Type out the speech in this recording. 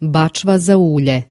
Bačva za ulje.